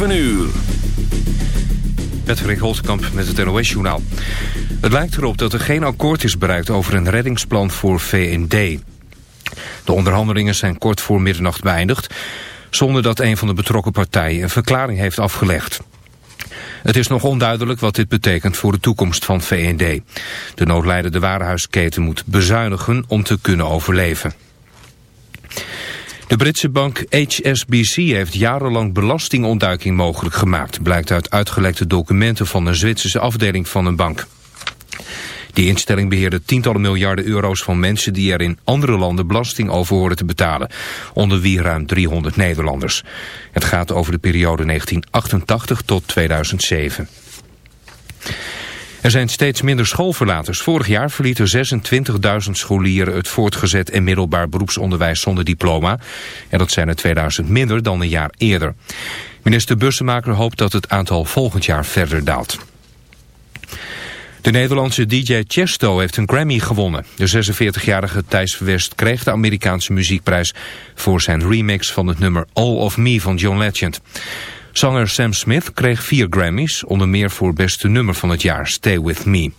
7 uur. Patrick Holtkamp met het NOS-journaal. Het lijkt erop dat er geen akkoord is bereikt over een reddingsplan voor VND. De onderhandelingen zijn kort voor middernacht beëindigd... zonder dat een van de betrokken partijen een verklaring heeft afgelegd. Het is nog onduidelijk wat dit betekent voor de toekomst van VND. De noodlijdende warenhuisketen moet bezuinigen om te kunnen overleven. De Britse bank HSBC heeft jarenlang belastingontduiking mogelijk gemaakt... blijkt uit uitgelekte documenten van een Zwitserse afdeling van een bank. Die instelling beheerde tientallen miljarden euro's van mensen die er in andere landen belasting over horen te betalen, onder wie ruim 300 Nederlanders. Het gaat over de periode 1988 tot 2007. Er zijn steeds minder schoolverlaters. Vorig jaar verlieten 26.000 scholieren het voortgezet en middelbaar beroepsonderwijs zonder diploma. En dat zijn er 2000 minder dan een jaar eerder. Minister Bussemaker hoopt dat het aantal volgend jaar verder daalt. De Nederlandse DJ Chesto heeft een Grammy gewonnen. De 46-jarige Thijs West kreeg de Amerikaanse muziekprijs... voor zijn remix van het nummer All of Me van John Legend. Zanger Sam Smith kreeg vier Grammys, onder meer voor beste nummer van het jaar, Stay With Me.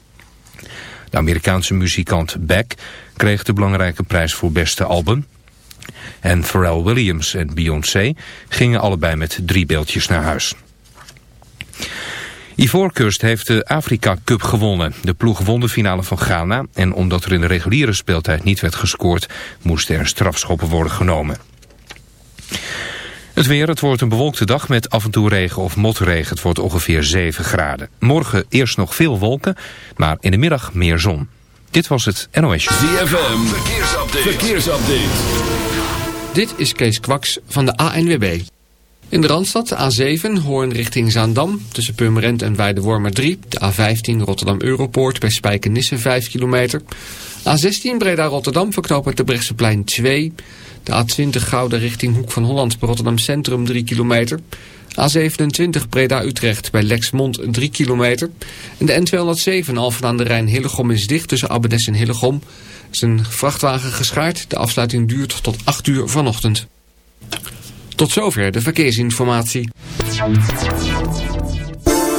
De Amerikaanse muzikant Beck kreeg de belangrijke prijs voor beste album. En Pharrell Williams en Beyoncé gingen allebei met drie beeldjes naar huis. Ivoorkust heeft de Afrika Cup gewonnen. De ploeg won de finale van Ghana en omdat er in de reguliere speeltijd niet werd gescoord, moesten er strafschoppen worden genomen. Het weer, het wordt een bewolkte dag met af en toe regen of motregen. Het wordt ongeveer 7 graden. Morgen eerst nog veel wolken, maar in de middag meer zon. Dit was het NOS. ZFM, verkeersupdate. verkeersupdate. Dit is Kees Kwaks van de ANWB. In de Randstad A7, Hoorn richting Zaandam, tussen Purmerend en Weidewormer 3. De A15 Rotterdam-Europoort bij Spijkenisse 5 kilometer. A16 Breda-Rotterdam verknopend de Brechtseplein 2. De A20 Gouden richting Hoek van Holland bij Rotterdam Centrum 3 kilometer. A27 Breda-Utrecht bij Lexmond 3 kilometer. En de N207 Alphen aan de Rijn Hillegom is dicht tussen Abbedes en Hillegom. Is een vrachtwagen geschaard. De afsluiting duurt tot 8 uur vanochtend. Tot zover de verkeersinformatie.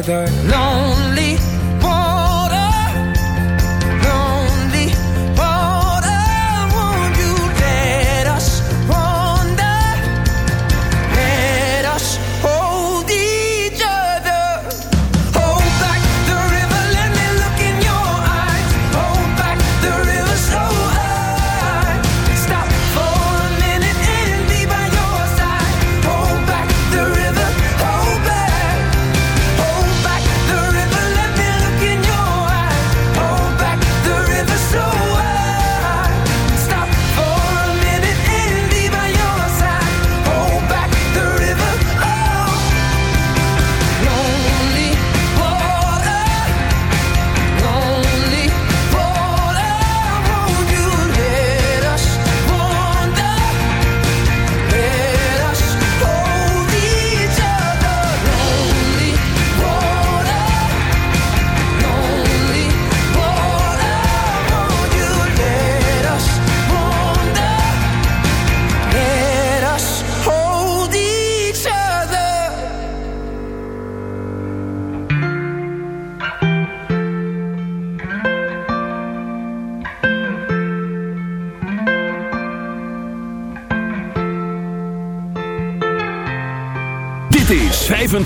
each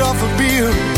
off a beam.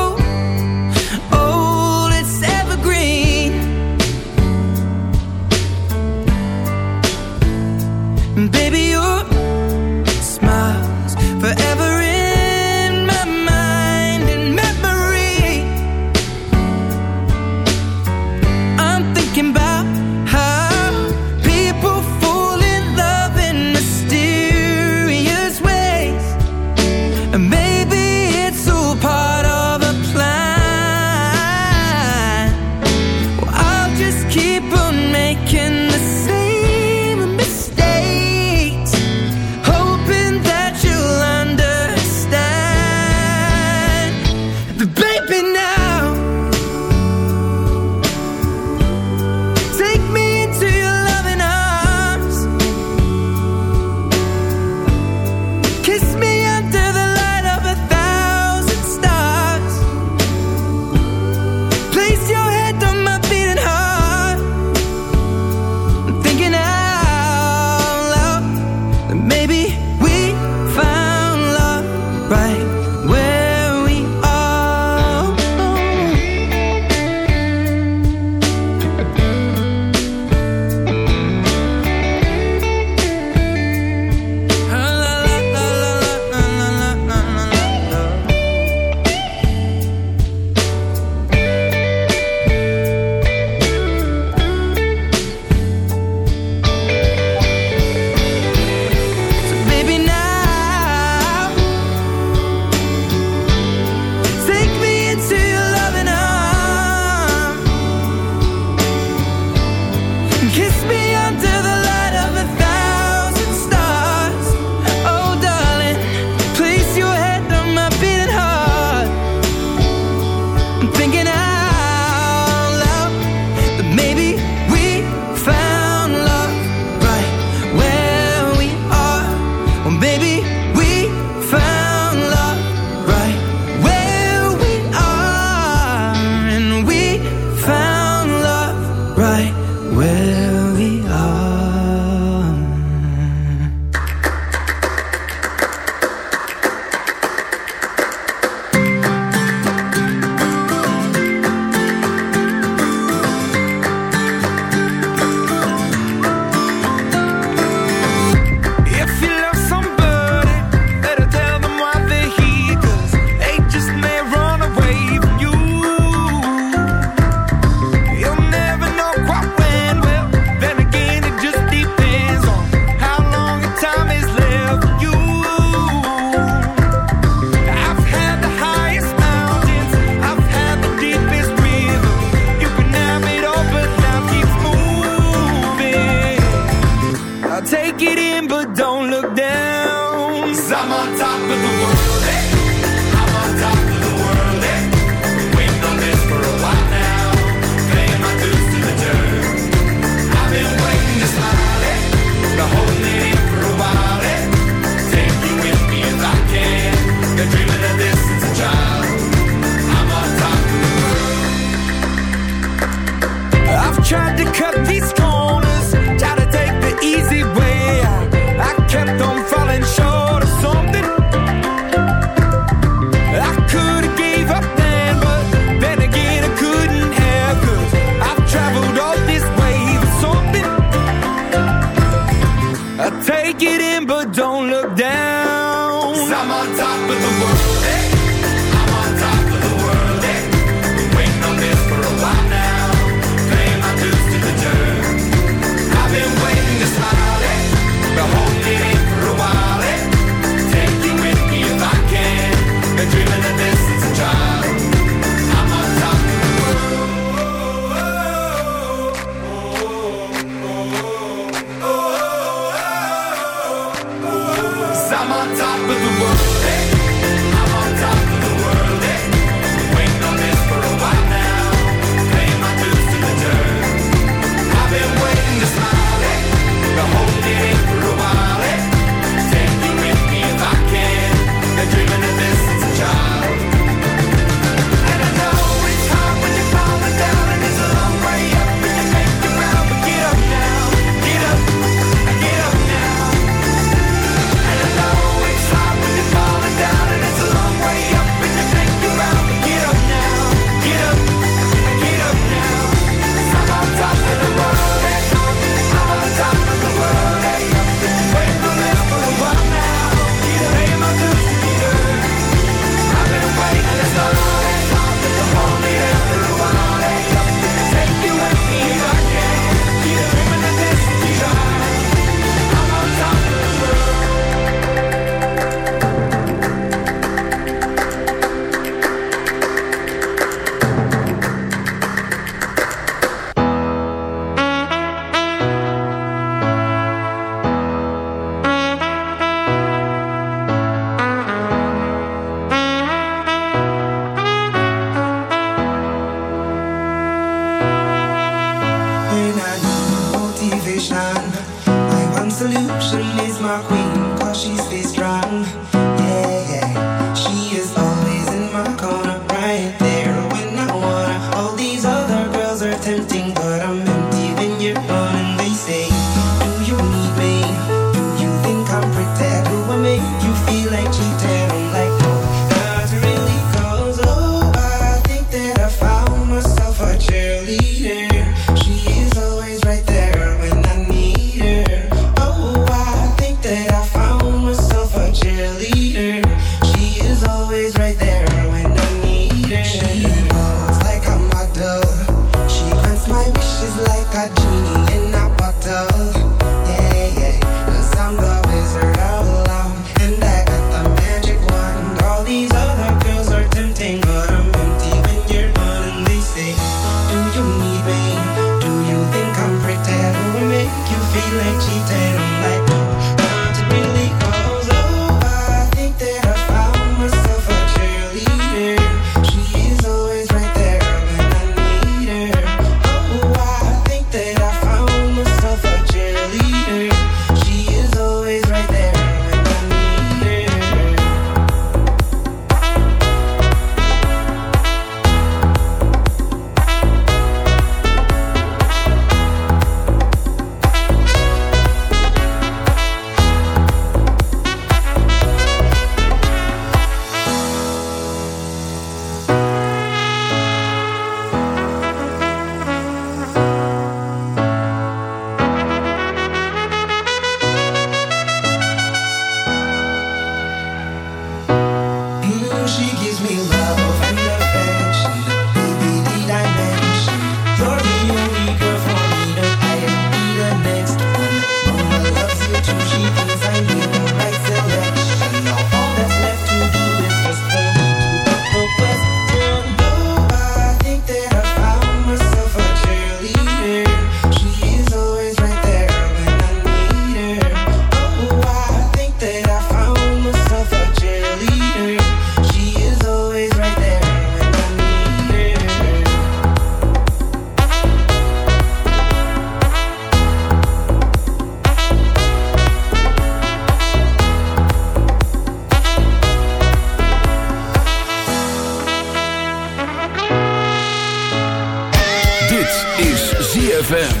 ZFM.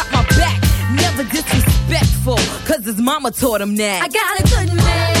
disrespectful, cause his mama taught him that. I got a good man.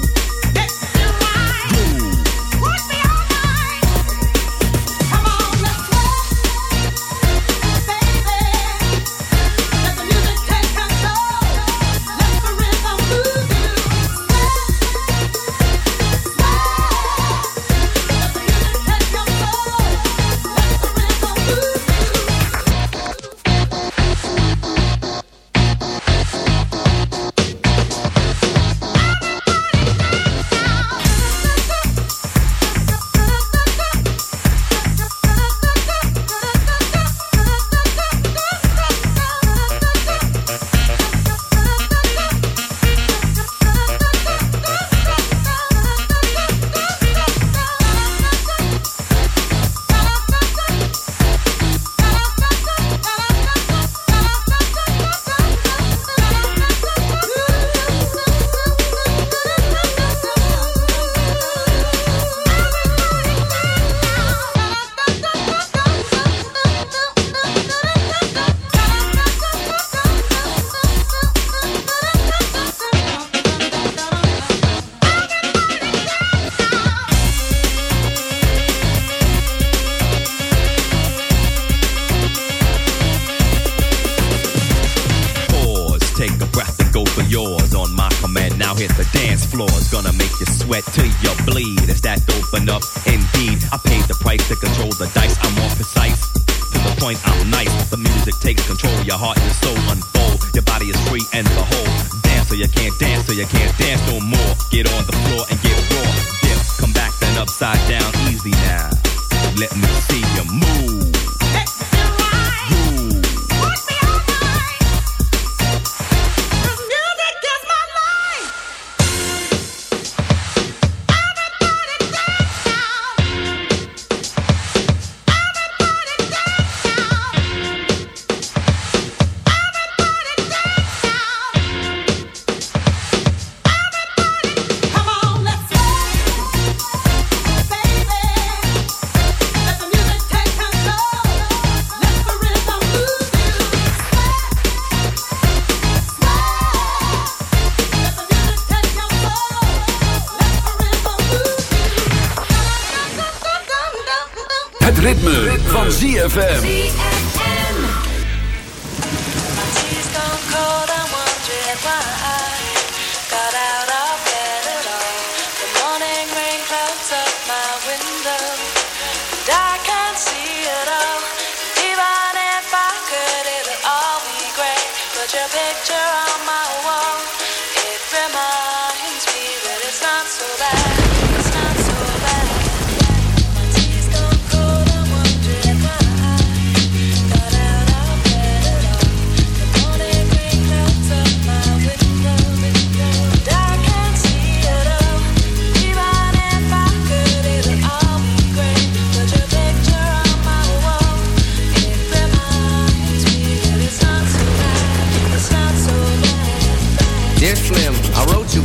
Het ritme, van ZFM.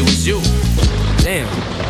it was you. Damn.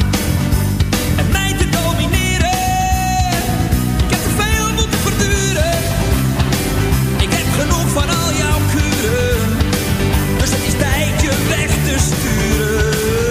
te sturen.